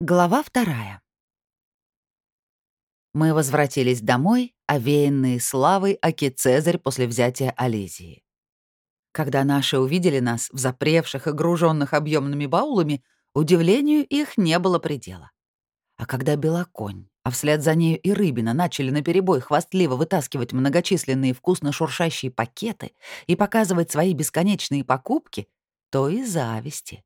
Глава вторая. Мы возвратились домой, овеянные славой Аки Цезарь после взятия Алезии. Когда наши увидели нас в запревших и груженных объемными баулами, удивлению их не было предела. А когда Белоконь, а вслед за нею и Рыбина начали наперебой хвастливо вытаскивать многочисленные вкусно шуршащие пакеты и показывать свои бесконечные покупки, то и зависти.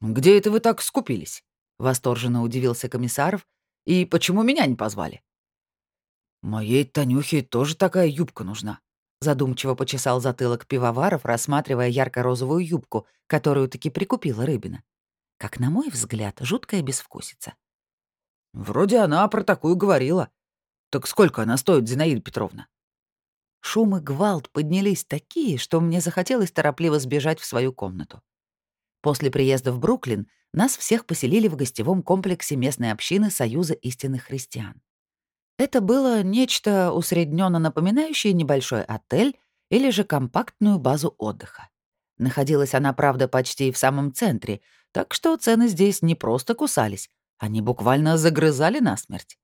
«Где это вы так скупились?» — восторженно удивился Комиссаров. «И почему меня не позвали?» «Моей Танюхе тоже такая юбка нужна», — задумчиво почесал затылок пивоваров, рассматривая ярко-розовую юбку, которую таки прикупила Рыбина. Как, на мой взгляд, жуткая безвкусица. «Вроде она про такую говорила. Так сколько она стоит, Зинаида Петровна?» Шум и гвалт поднялись такие, что мне захотелось торопливо сбежать в свою комнату. После приезда в Бруклин нас всех поселили в гостевом комплексе местной общины Союза истинных христиан. Это было нечто усредненно напоминающее небольшой отель или же компактную базу отдыха. Находилась она, правда, почти в самом центре, так что цены здесь не просто кусались, они буквально загрызали насмерть.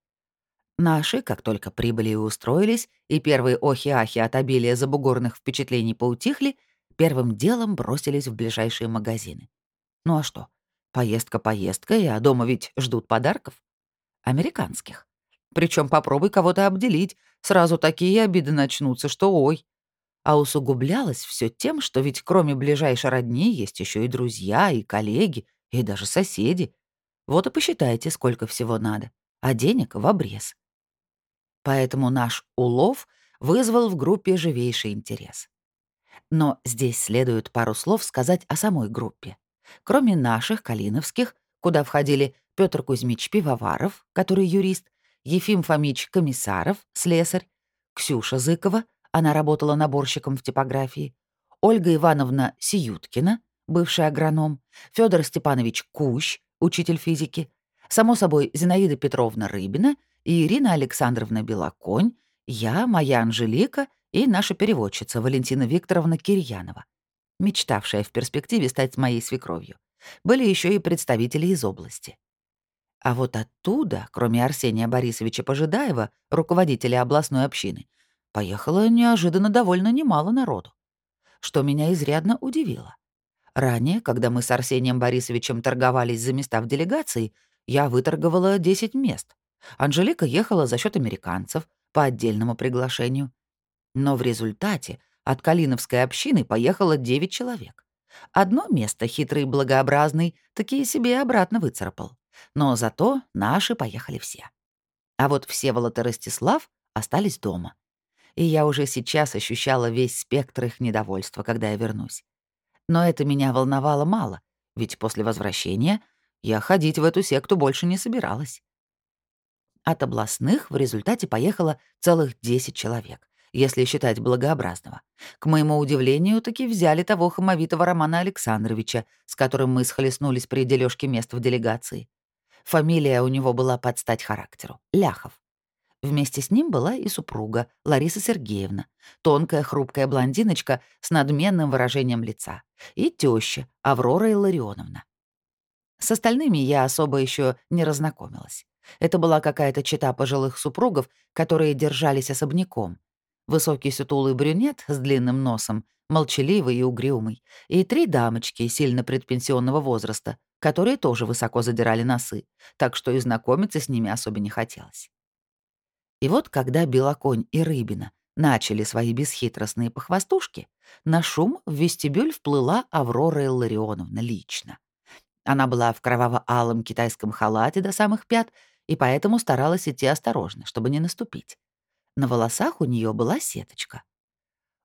Наши, как только прибыли и устроились, и первые охи-ахи от обилия забугорных впечатлений поутихли, первым делом бросились в ближайшие магазины. Ну а что? Поездка поездкой, а дома ведь ждут подарков. Американских. Причем попробуй кого-то обделить, сразу такие обиды начнутся, что ой. А усугублялось все тем, что ведь кроме ближайшей родни есть еще и друзья, и коллеги, и даже соседи. Вот и посчитайте, сколько всего надо. А денег в обрез. Поэтому наш улов вызвал в группе живейший интерес. Но здесь следует пару слов сказать о самой группе. Кроме наших, калиновских, куда входили Петр Кузьмич Пивоваров, который юрист, Ефим Фомич Комиссаров, слесарь, Ксюша Зыкова, она работала наборщиком в типографии, Ольга Ивановна Сиюткина, бывший агроном, Федор Степанович Кущ, учитель физики, само собой Зинаида Петровна Рыбина и Ирина Александровна Белоконь, я, моя Анжелика и наша переводчица Валентина Викторовна Кирьянова, мечтавшая в перспективе стать моей свекровью. Были еще и представители из области. А вот оттуда, кроме Арсения Борисовича Пожидаева, руководителя областной общины, поехало неожиданно довольно немало народу. Что меня изрядно удивило. Ранее, когда мы с Арсением Борисовичем торговались за места в делегации, я выторговала 10 мест. Анжелика ехала за счет американцев по отдельному приглашению. Но в результате от Калиновской общины поехало 9 человек. Одно место хитрый благообразный такие себе обратно выцарапал. Но зато наши поехали все. А вот Всеволод и Ростислав остались дома. И я уже сейчас ощущала весь спектр их недовольства, когда я вернусь. Но это меня волновало мало, ведь после возвращения я ходить в эту секту больше не собиралась. От областных в результате поехало целых 10 человек, если считать благообразного. К моему удивлению, таки взяли того хамовитого Романа Александровича, с которым мы схлестнулись при дележке мест в делегации. Фамилия у него была под стать характеру — Ляхов. Вместе с ним была и супруга, Лариса Сергеевна, тонкая хрупкая блондиночка с надменным выражением лица, и теща Аврора Илларионовна. С остальными я особо еще не разнакомилась. Это была какая-то чета пожилых супругов, которые держались особняком. Высокий сутулый брюнет с длинным носом, молчаливый и угрюмый, и три дамочки сильно предпенсионного возраста, которые тоже высоко задирали носы, так что и знакомиться с ними особо не хотелось. И вот когда Белоконь и Рыбина начали свои бесхитростные похвастушки, на шум в вестибюль вплыла Аврора Илларионовна лично. Она была в кроваво-алом китайском халате до самых пят и поэтому старалась идти осторожно, чтобы не наступить. На волосах у нее была сеточка.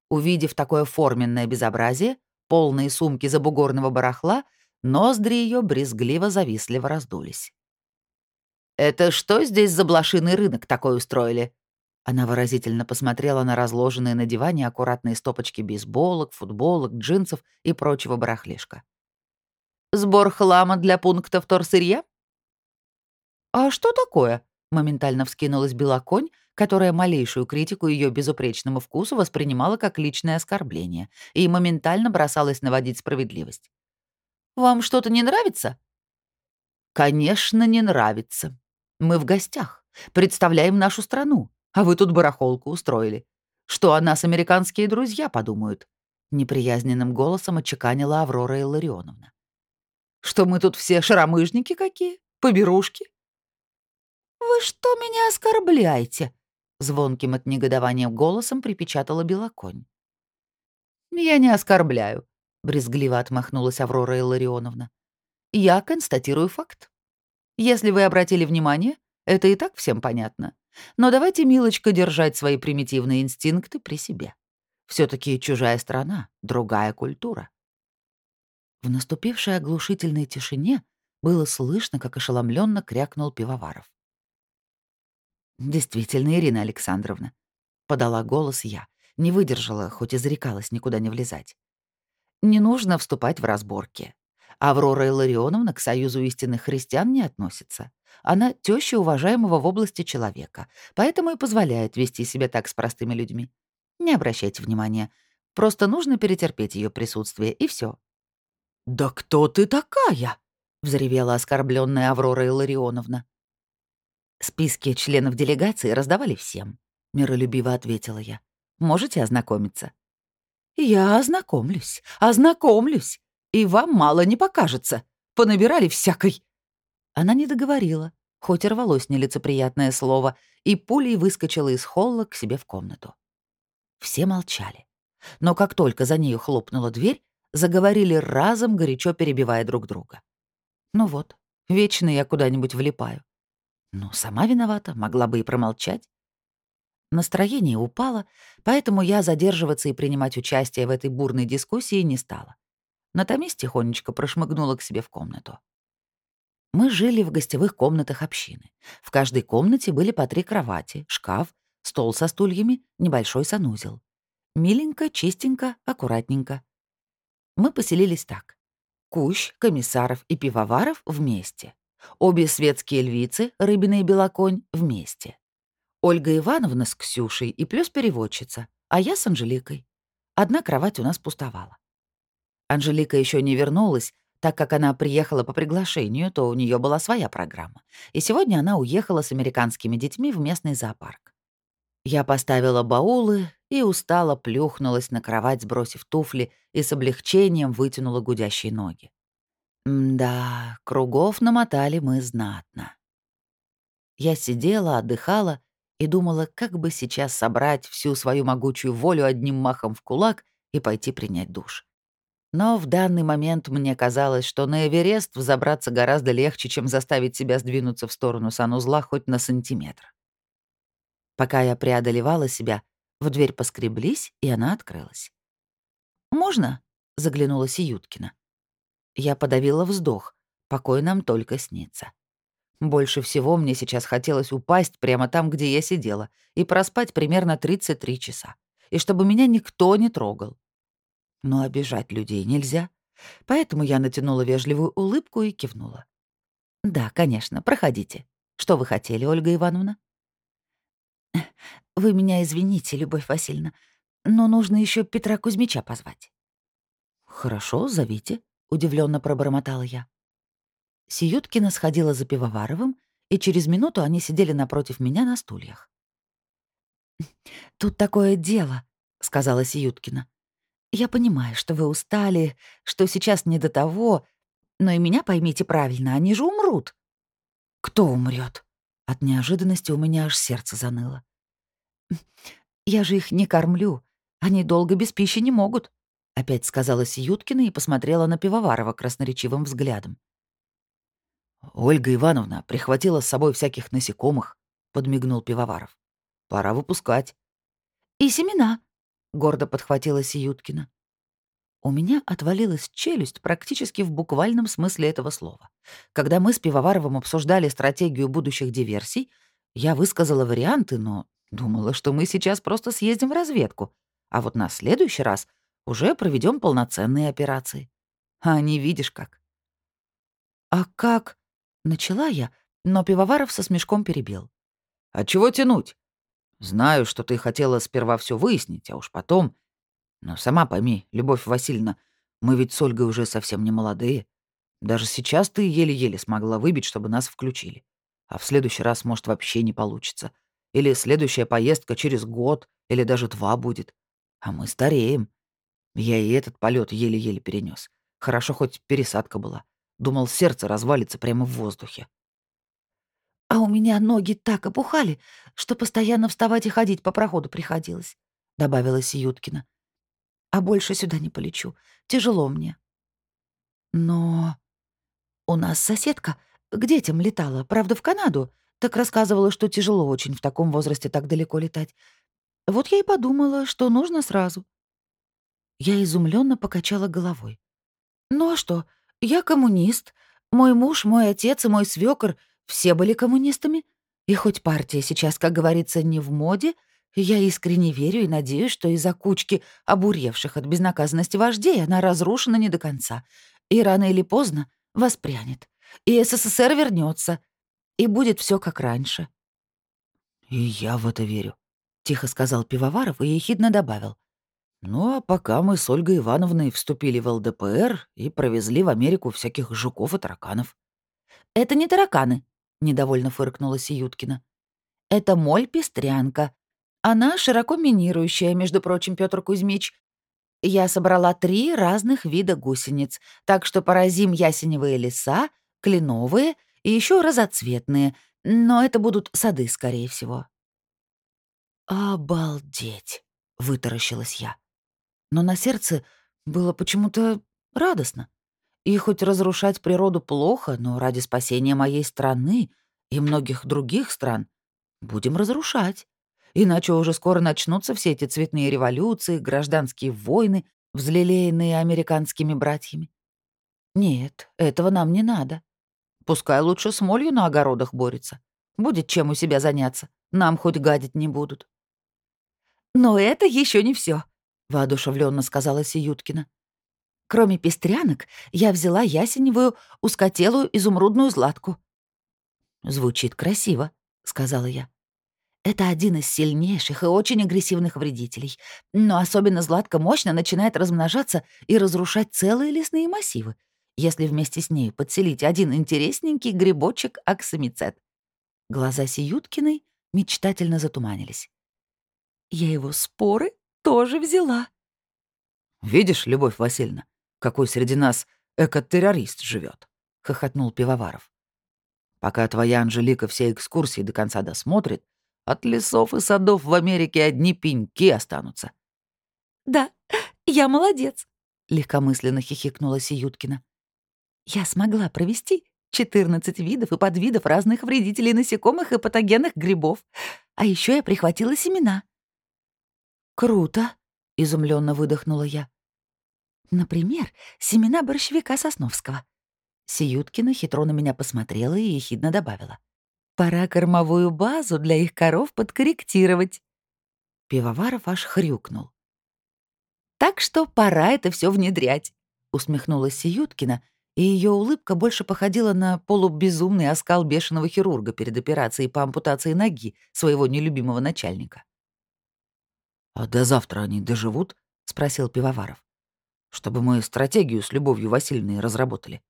Увидев такое форменное безобразие, полные сумки забугорного барахла, ноздри ее брезгливо-завистливо раздулись. «Это что здесь за блошиный рынок такой устроили?» Она выразительно посмотрела на разложенные на диване аккуратные стопочки бейсболок, футболок, джинсов и прочего барахлишка. «Сбор хлама для пункта вторсырья?» «А что такое?» — моментально вскинулась Белоконь, которая малейшую критику ее безупречному вкусу воспринимала как личное оскорбление и моментально бросалась наводить справедливость. «Вам что-то не нравится?» «Конечно, не нравится. Мы в гостях, представляем нашу страну, а вы тут барахолку устроили. Что о нас американские друзья подумают?» Неприязненным голосом отчеканила Аврора Илларионовна. «Что мы тут все шаромыжники какие? Поберушки?» «Вы что меня оскорбляете?» Звонким от негодования голосом припечатала Белоконь. «Я не оскорбляю», — брезгливо отмахнулась Аврора Илларионовна. «Я констатирую факт. Если вы обратили внимание, это и так всем понятно. Но давайте, милочка, держать свои примитивные инстинкты при себе. все таки чужая страна, другая культура». В наступившей оглушительной тишине было слышно, как ошеломленно крякнул Пивоваров. «Действительно, Ирина Александровна», — подала голос я, не выдержала, хоть и зарекалась никуда не влезать. «Не нужно вступать в разборки. Аврора Илларионовна к Союзу истинных христиан не относится. Она теща уважаемого в области человека, поэтому и позволяет вести себя так с простыми людьми. Не обращайте внимания. Просто нужно перетерпеть ее присутствие, и все. «Да кто ты такая?» — взревела оскорбленная Аврора Илларионовна. «Списки членов делегации раздавали всем», — миролюбиво ответила я. «Можете ознакомиться?» «Я ознакомлюсь, ознакомлюсь, и вам мало не покажется. Понабирали всякой...» Она не договорила, хоть и рвалось нелицеприятное слово, и пулей выскочила из холла к себе в комнату. Все молчали. Но как только за нею хлопнула дверь, заговорили разом, горячо перебивая друг друга. Ну вот, вечно я куда-нибудь влипаю. Ну, сама виновата, могла бы и промолчать. Настроение упало, поэтому я задерживаться и принимать участие в этой бурной дискуссии не стала. Натомись тихонечко прошмыгнула к себе в комнату. Мы жили в гостевых комнатах общины. В каждой комнате были по три кровати, шкаф, стол со стульями, небольшой санузел. Миленько, чистенько, аккуратненько. Мы поселились так. Кущ, комиссаров и пивоваров вместе. Обе светские львицы, Рыбина и Белоконь, вместе. Ольга Ивановна с Ксюшей и плюс переводчица, а я с Анжеликой. Одна кровать у нас пустовала. Анжелика еще не вернулась, так как она приехала по приглашению, то у нее была своя программа. И сегодня она уехала с американскими детьми в местный зоопарк. Я поставила баулы и устало плюхнулась на кровать, сбросив туфли, и с облегчением вытянула гудящие ноги. Да, кругов намотали мы знатно. Я сидела, отдыхала и думала, как бы сейчас собрать всю свою могучую волю одним махом в кулак и пойти принять душ. Но в данный момент мне казалось, что на Эверест взобраться гораздо легче, чем заставить себя сдвинуться в сторону санузла хоть на сантиметр. Пока я преодолевала себя, в дверь поскреблись, и она открылась. «Можно?» — заглянула Сиюткина. Я подавила вздох. Покой нам только снится. Больше всего мне сейчас хотелось упасть прямо там, где я сидела, и проспать примерно 33 часа. И чтобы меня никто не трогал. Но обижать людей нельзя. Поэтому я натянула вежливую улыбку и кивнула. «Да, конечно, проходите. Что вы хотели, Ольга Ивановна?» «Вы меня извините, Любовь Васильевна, но нужно еще Петра Кузьмича позвать». «Хорошо, зовите», удивленно пробормотала я. Сиюткина сходила за Пивоваровым, и через минуту они сидели напротив меня на стульях. «Тут такое дело», — сказала Сиюткина. «Я понимаю, что вы устали, что сейчас не до того, но и меня поймите правильно, они же умрут». «Кто умрет? От неожиданности у меня аж сердце заныло. «Я же их не кормлю, они долго без пищи не могут», опять сказала Сиюткина и посмотрела на Пивоварова красноречивым взглядом. «Ольга Ивановна прихватила с собой всяких насекомых», — подмигнул Пивоваров. «Пора выпускать». «И семена», — гордо подхватила Сиюткина. У меня отвалилась челюсть практически в буквальном смысле этого слова. Когда мы с Пивоваровым обсуждали стратегию будущих диверсий, я высказала варианты, но думала, что мы сейчас просто съездим в разведку, а вот на следующий раз уже проведем полноценные операции. А не видишь как. «А как?» — начала я, но Пивоваров со смешком перебил. «А чего тянуть? Знаю, что ты хотела сперва все выяснить, а уж потом... Но сама пойми, Любовь Васильевна, мы ведь с Ольгой уже совсем не молодые. Даже сейчас ты еле-еле смогла выбить, чтобы нас включили. А в следующий раз, может, вообще не получится. Или следующая поездка через год, или даже два будет. А мы стареем. Я и этот полет еле-еле перенес. Хорошо, хоть пересадка была. Думал, сердце развалится прямо в воздухе. А у меня ноги так опухали, что постоянно вставать и ходить по проходу приходилось, добавила Сиюткина. А больше сюда не полечу. Тяжело мне. Но у нас соседка к детям летала, правда, в Канаду. Так рассказывала, что тяжело очень в таком возрасте так далеко летать. Вот я и подумала, что нужно сразу. Я изумленно покачала головой. Ну а что? Я коммунист. Мой муж, мой отец и мой свёкор все были коммунистами. И хоть партия сейчас, как говорится, не в моде, я искренне верю и надеюсь, что из-за кучки обуревших от безнаказанности вождей она разрушена не до конца. И рано или поздно воспрянет. И СССР вернется, и будет все как раньше. «И я в это верю», — тихо сказал Пивоваров и ехидно добавил. «Ну, а пока мы с Ольгой Ивановной вступили в ЛДПР и провезли в Америку всяких жуков и тараканов». «Это не тараканы», — недовольно фыркнула Сиюткина. «Это моль-пестрянка. Она широко минирующая, между прочим, Петр Кузьмич. Я собрала три разных вида гусениц, так что поразим ясеневые леса, кленовые и еще разоцветные, но это будут сады, скорее всего». «Обалдеть!» — вытаращилась я. Но на сердце было почему-то радостно. И хоть разрушать природу плохо, но ради спасения моей страны и многих других стран будем разрушать. Иначе уже скоро начнутся все эти цветные революции, гражданские войны, взлелеянные американскими братьями. Нет, этого нам не надо. Пускай лучше с молью на огородах борется. Будет чем у себя заняться. Нам хоть гадить не будут. Но это еще не все, воодушевленно сказала Сиюткина. Кроме пестрянок, я взяла ясеневую, узкотелую изумрудную златку. «Звучит красиво», — сказала я. Это один из сильнейших и очень агрессивных вредителей. Но особенно златка мощно начинает размножаться и разрушать целые лесные массивы, если вместе с ней подселить один интересненький грибочек аксамицет. Глаза Сиюткиной мечтательно затуманились. Я его споры тоже взяла. «Видишь, Любовь Васильевна, какой среди нас экотеррорист живет, хохотнул Пивоваров. Пока твоя Анжелика все экскурсии до конца досмотрит, от лесов и садов в Америке одни пеньки останутся. «Да, я молодец», — легкомысленно хихикнула Сиюткина. «Я смогла провести 14 видов и подвидов разных вредителей насекомых и патогенных грибов. А еще я прихватила семена». «Круто», — изумленно выдохнула я. Например, семена борщевика Сосновского. Сиюткина хитро на меня посмотрела и ехидно добавила. Пора кормовую базу для их коров подкорректировать. Пивоваров аж хрюкнул. «Так что пора это все внедрять», — усмехнулась Сиюткина, и ее улыбка больше походила на полубезумный оскал бешеного хирурга перед операцией по ампутации ноги своего нелюбимого начальника. «А до завтра они доживут?» — спросил Пивоваров чтобы мы стратегию с Любовью Васильевной разработали.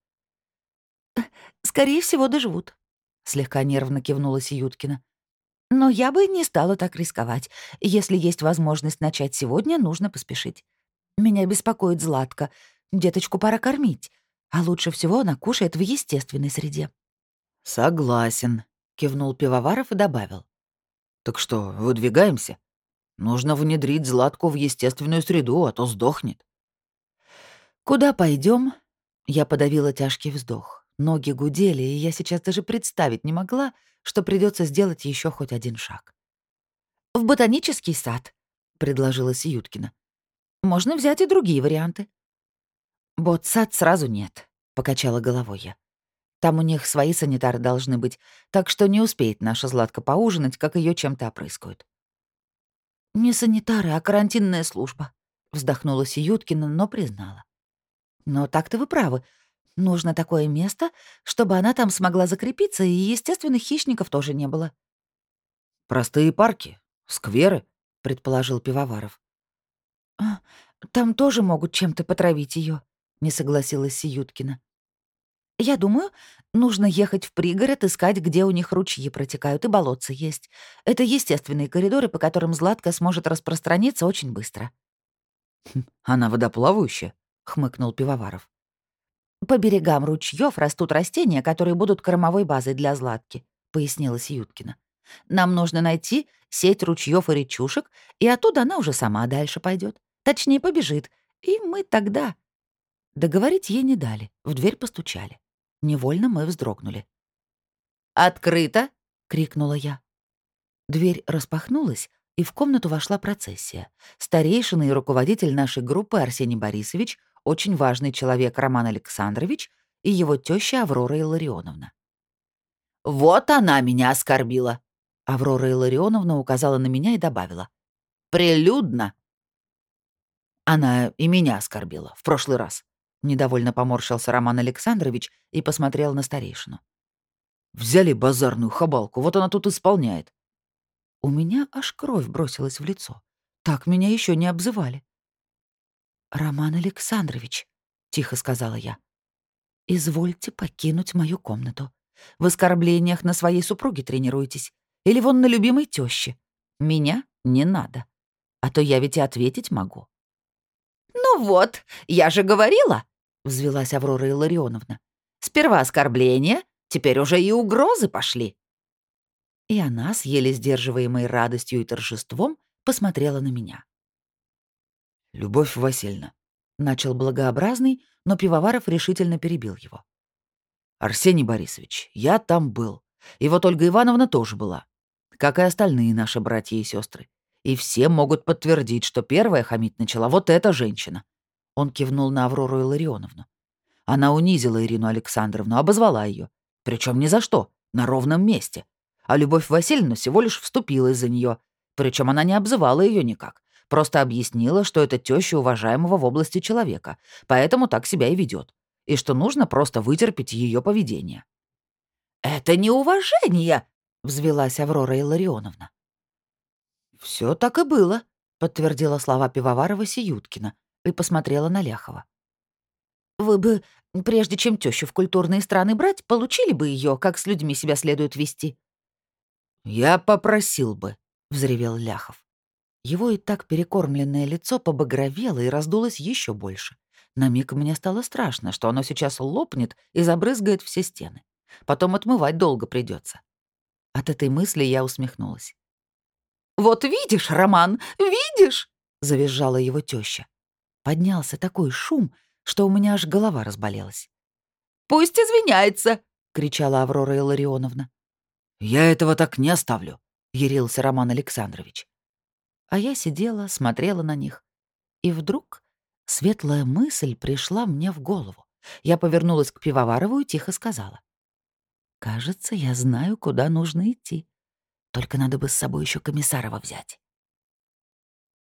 «Скорее всего, доживут», — слегка нервно кивнула Сиюткина. «Но я бы не стала так рисковать. Если есть возможность начать сегодня, нужно поспешить. Меня беспокоит Златка. Деточку пора кормить. А лучше всего она кушает в естественной среде». «Согласен», — кивнул Пивоваров и добавил. «Так что, выдвигаемся? Нужно внедрить Златку в естественную среду, а то сдохнет». «Куда пойдем? Я подавила тяжкий вздох. Ноги гудели, и я сейчас даже представить не могла, что придется сделать еще хоть один шаг. «В ботанический сад», — предложила Сиюткина. «Можно взять и другие варианты». «Ботсад сразу нет», — покачала головой я. «Там у них свои санитары должны быть, так что не успеет наша Златка поужинать, как ее чем-то опрыскают». «Не санитары, а карантинная служба», — вздохнула Сиюткина, но признала. Но так-то вы правы. Нужно такое место, чтобы она там смогла закрепиться, и естественных хищников тоже не было. «Простые парки, скверы», — предположил Пивоваров. «А, «Там тоже могут чем-то потравить ее, не согласилась Сиюткина. Я думаю, нужно ехать в пригород, искать, где у них ручьи протекают и болотца есть. Это естественные коридоры, по которым Златка сможет распространиться очень быстро. Хм, «Она водоплавающая», — хмыкнул Пивоваров. «По берегам ручьев растут растения, которые будут кормовой базой для Златки», — пояснила Сиюткина. «Нам нужно найти сеть ручьев и речушек, и оттуда она уже сама дальше пойдет. Точнее, побежит. И мы тогда...» Договорить ей не дали, в дверь постучали. Невольно мы вздрогнули. «Открыто!» — крикнула я. Дверь распахнулась, и в комнату вошла процессия. Старейшина и руководитель нашей группы Арсений Борисович, очень важный человек Роман Александрович и его теща Аврора Илларионовна. «Вот она меня оскорбила!» Аврора Илларионовна указала на меня и добавила. «Прилюдно!» Она и меня оскорбила в прошлый раз. Недовольно поморщился Роман Александрович и посмотрел на старейшину. «Взяли базарную хабалку, вот она тут исполняет». У меня аж кровь бросилась в лицо. Так меня еще не обзывали. «Роман Александрович», — тихо сказала я, — «извольте покинуть мою комнату. В оскорблениях на своей супруге тренируетесь. Или вон на любимой тёще. Меня не надо. А то я ведь и ответить могу». «Ну вот, я же говорила», — взвелась Аврора Илларионовна. «Сперва оскорбления, теперь уже и угрозы пошли». И она, с еле сдерживаемой радостью и торжеством, посмотрела на меня. «Любовь Васильевна», — начал благообразный, но Пивоваров решительно перебил его. «Арсений Борисович, я там был. И вот Ольга Ивановна тоже была. Как и остальные наши братья и сестры. И все могут подтвердить, что первая хамить начала вот эта женщина. Он кивнул на Аврору Илларионовну. Она унизила Ирину Александровну, обозвала ее. Причем ни за что, на ровном месте. А Любовь Васильевна всего лишь вступила из-за нее. Причем она не обзывала ее никак. Просто объяснила, что это теща уважаемого в области человека, поэтому так себя и ведет. И что нужно просто вытерпеть ее поведение. «Это неуважение!» — взвелась Аврора Илларионовна. Все так и было», — подтвердила слова Пивоварова Сиюткина, и посмотрела на Ляхова. «Вы бы, прежде чем тещу в культурные страны брать, получили бы ее, как с людьми себя следует вести». «Я попросил бы», — взревел Ляхов. Его и так перекормленное лицо побагровело и раздулось еще больше. На миг мне стало страшно, что оно сейчас лопнет и забрызгает все стены. Потом отмывать долго придется. От этой мысли я усмехнулась. «Вот видишь, Роман, видишь!» — завизжала его теща. Поднялся такой шум, что у меня аж голова разболелась. «Пусть извиняется!» — кричала Аврора Илларионовна. «Я этого так не оставлю», — ярился Роман Александрович. А я сидела, смотрела на них. И вдруг светлая мысль пришла мне в голову. Я повернулась к Пивоварову и тихо сказала. «Кажется, я знаю, куда нужно идти. Только надо бы с собой еще Комиссарова взять».